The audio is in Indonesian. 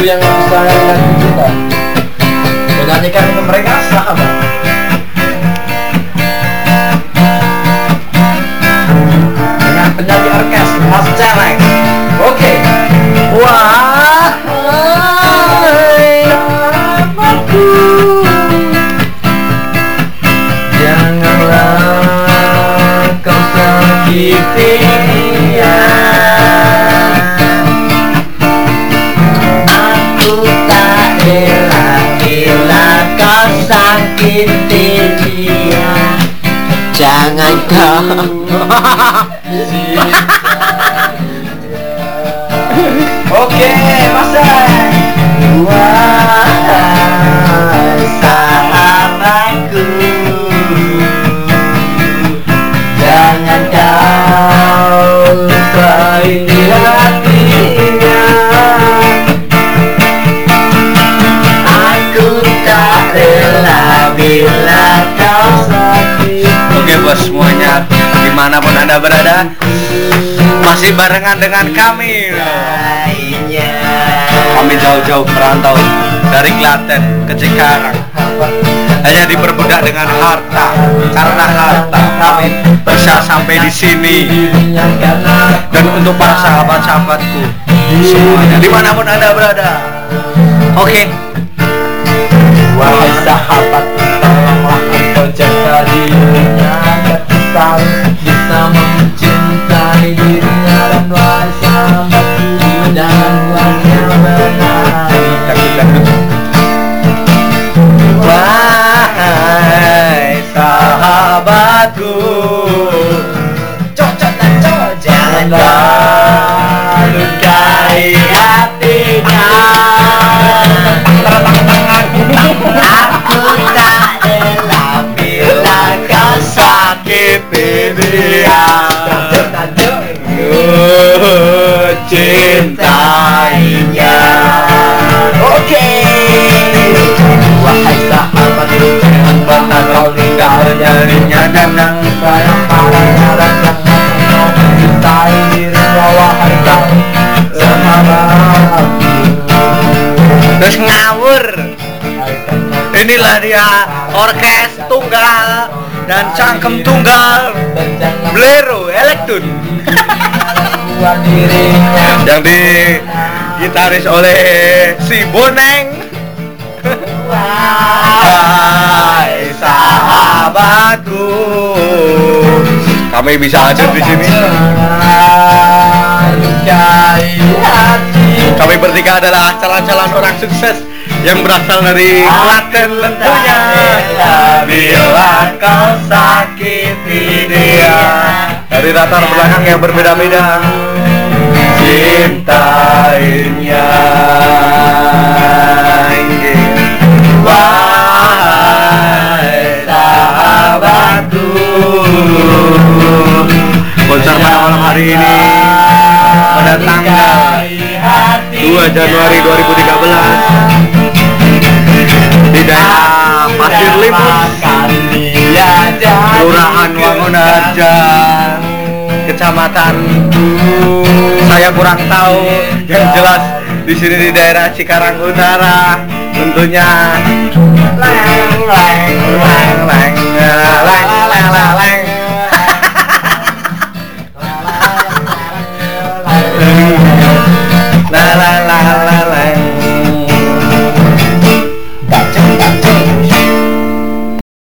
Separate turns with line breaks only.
lagu yang kesayangan hati kita menyanyikan untuk mereka sahabat dengan penyanyi orkes Mas Celeng oke. Wahai sahabatku janganlah kau sakiti sakitin dia
Jangan kau
Oke, okay, bila kau sakiti
Oke bos semuanya di mana pun anda berada masih barengan dengan kami.
Lainnya.
Kami jauh-jauh merantau dari Klaten ke Cikarang. Hanya diperbudak dengan harta karena harta kami bisa sampai di sini. Dan untuk para sahabat-sahabatku semuanya di mana pun anda berada. Oke
Wahai sahabat, tolonglah engkau jaga dirinya agar selalu bisa mencintai dirinya dan wahai sahabatku jangan buatnya menari. Wahai sahabatku,
inilah dia orkes tunggal dan cangkem tunggal Blero Elektun yang di gitaris oleh si Boneng. Hai sahabatku. Kami bisa hadir di sini. Kami bertiga adalah calon-calon orang sukses yang berasal dari Klaten tentunya
Bila kau sakiti dia.
Dari latar belakang yang berbeda-beda.
Cintainya. Wahai sahabatku.
Konser pada malam hari ini pada tanggal 2 Januari 2013 Wangunaja Kecamatan saya kurang tahu yang jelas di sini di daerah Cikarang Utara. Tentunya leng leng leng leng